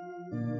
Música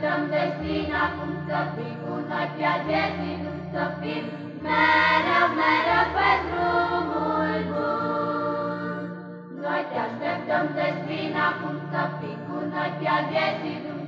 destin acum să fim cu noi pe vieții, să fim mereu, mereu pe drumul bun. Noi te așteptăm destin acum să fim cu noi pe vieții, să